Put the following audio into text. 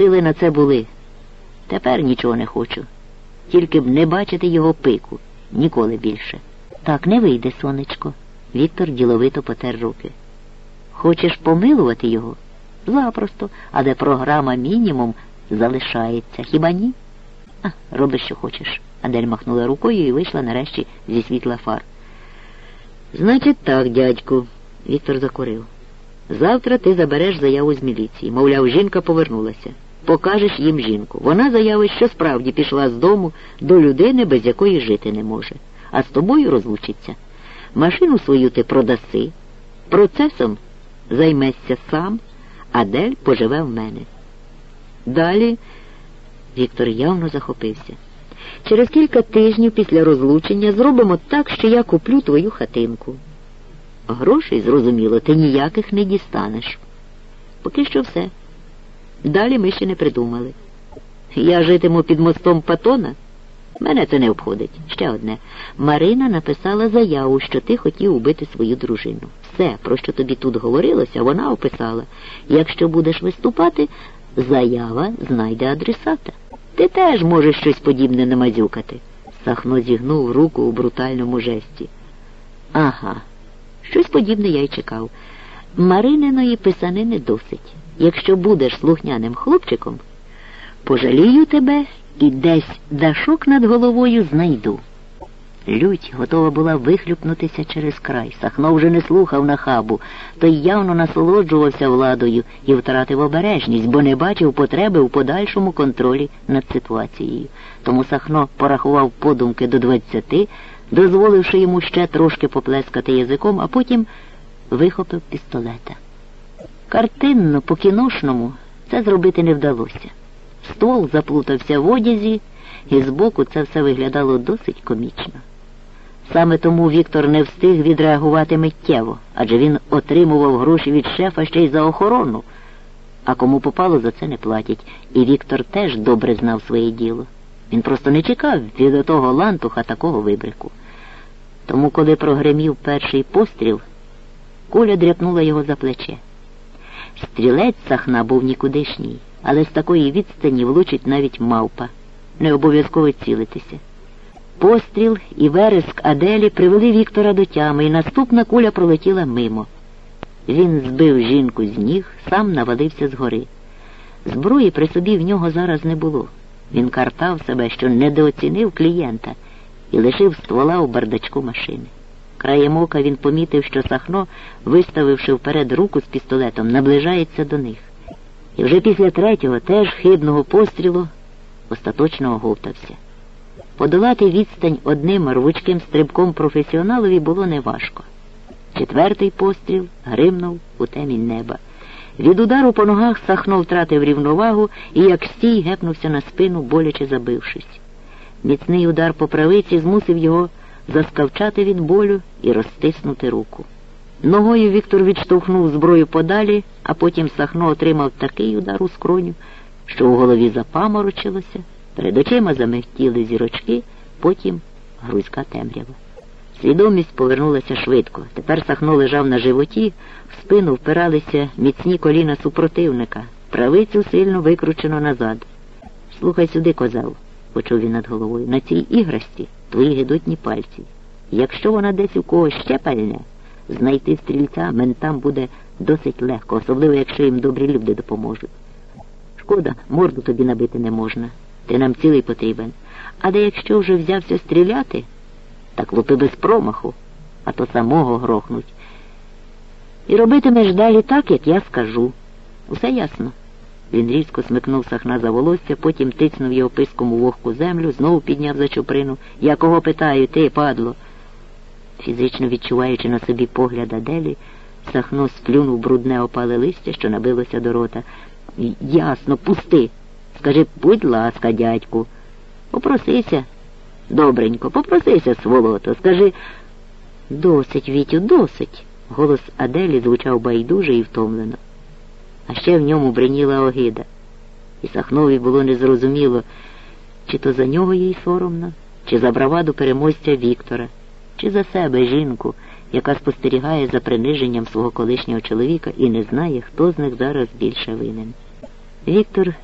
Сили на це були. Тепер нічого не хочу. Тільки б не бачити його пику. Ніколи більше. Так не вийде, сонечко. Віктор діловито потер руки. Хочеш помилувати його? Запросто, а де програма мінімум залишається. Хіба ні? А, роби, що хочеш. Адель махнула рукою і вийшла нарешті зі світла фар. Значить так, дядьку, Віктор закурив. Завтра ти забереш заяву з міліції. Мовляв, жінка повернулася. Покажеш їм жінку. Вона заявить, що справді пішла з дому до людини, без якої жити не може, а з тобою розлучиться. Машину свою ти продаси, процесом займешся сам, а Дель поживе в мене. Далі Віктор явно захопився. Через кілька тижнів після розлучення зробимо так, що я куплю твою хатинку. Грошей, зрозуміло, ти ніяких не дістанеш. Поки що все. Далі ми ще не придумали. Я житиму під мостом Патона. Мене це не обходить. Ще одне. Марина написала заяву, що ти хотів убити свою дружину. Все, про що тобі тут говорилося, вона описала. Якщо будеш виступати, заява знайде адресата. Ти теж можеш щось подібне намазюкати. Сахно зігнув руку у брутальному жесті. Ага, щось подібне я й чекав. Марининої писанини досить. Якщо будеш слухняним хлопчиком, пожалію тебе і десь дашок над головою знайду. Лють готова була вихлюпнутися через край. Сахно вже не слухав на хабу, той явно насолоджувався владою і втратив обережність, бо не бачив потреби у подальшому контролі над ситуацією. Тому Сахно порахував подумки до двадцяти, дозволивши йому ще трошки поплескати язиком, а потім вихопив пістолета. Картинно, по кіношному це зробити не вдалося. Ствол заплутався в одязі, і збоку це все виглядало досить комічно. Саме тому Віктор не встиг відреагувати миттєво, адже він отримував гроші від шефа ще й за охорону, а кому попало, за це не платять. І Віктор теж добре знав своє діло. Він просто не чекав від того лантуха такого вибрику. Тому, коли прогремів перший постріл, куля дряпнула його за плече. Стрілець сахна був нікудишній, але з такої відстані влучить навіть мавпа. Не обов'язково цілитися. Постріл і вереск Аделі привели Віктора до тями, і наступна куля пролетіла мимо. Він збив жінку з ніг, сам навалився згори. Зброї при собі в нього зараз не було. Він картав себе, що недооцінив клієнта і лишив ствола у бардачку машини. Краєм ока він помітив, що Сахно, виставивши вперед руку з пістолетом, наближається до них. І вже після третього, теж хибного пострілу, остаточно оговтався. Подолати відстань одним рвучким стрибком професіоналові було неважко. Четвертий постріл гримнув у темінь неба. Від удару по ногах Сахно втратив рівновагу і, як стій, гепнувся на спину, боляче забившись. Міцний удар по правиці змусив його заскавчати від болю і розтиснути руку. Ногою Віктор відштовхнув зброю подалі, а потім Сахно отримав такий удар у скроню, що у голові запаморочилося. Перед очима замихтіли зірочки, потім грузька темрява. Свідомість повернулася швидко. Тепер Сахно лежав на животі, в спину впиралися міцні коліна супротивника, правицю сильно викручено назад. Слухай сюди, козел, почув він над головою. На цій іграсті твої гидотні пальці. Якщо вона десь у когось ще пальне, знайти стрільця ментам буде досить легко, особливо якщо їм добрі люди допоможуть. Шкода, морду тобі набити не можна. Ти нам цілий потрібен. А де якщо вже взявся стріляти, так лупи без промаху, а то самого грохнуть. І робитимеш далі так, як я скажу. Усе ясно. Він різко смикнув сахна за волосся, потім тицнув його писком у вогку землю, знову підняв за чуприну. Я кого питаю, ти, падло. Фізично відчуваючи на собі погляд Аделі, Сахно сплюнув брудне опале листя, що набилося до рота. Ясно, пусти. Скажи, будь ласка, дядьку, попросися, добренько, попросися, сволото, скажи. Досить, Вітю, досить. Голос Аделі звучав байдуже і втомлено. А ще в ньому бриніла огида. І Сахнові було незрозуміло, чи то за нього їй соромно, чи за браваду переможця Віктора, чи за себе жінку, яка спостерігає за приниженням свого колишнього чоловіка і не знає, хто з них зараз більше винен. Віктор від